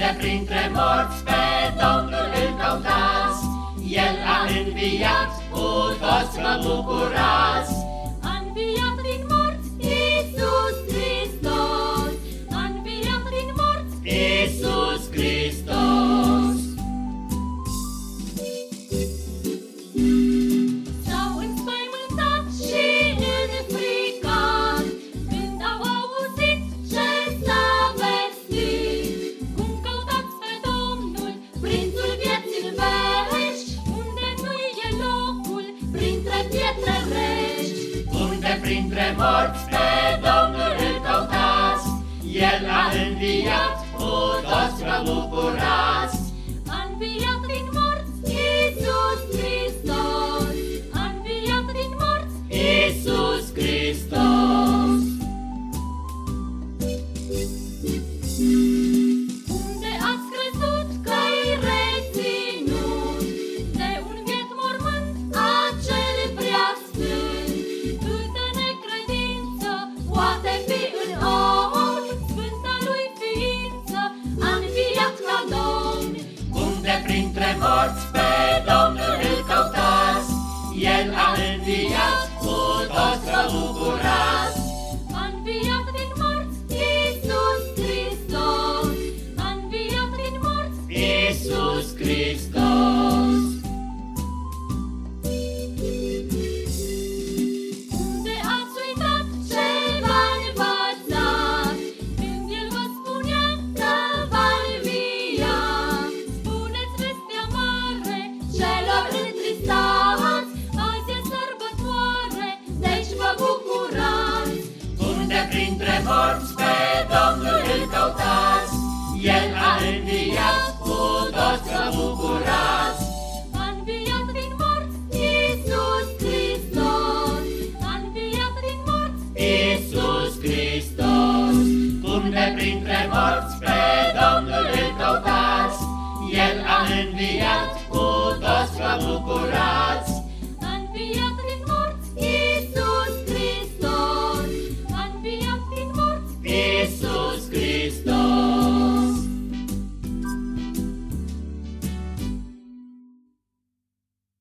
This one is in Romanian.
Unde printre morți pe Domnul îl căutați, El a înviat, cu toți vă bucurați. Printre morți pe Domnul îl căutați, El a înviat, cu toți vă bucurați. printre morți pe Domnul. printre morți pe Domnul îl.